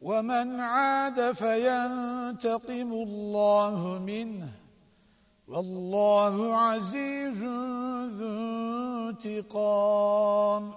ومن عاد فينتقم الله منه والله عزيز ذو انتقام.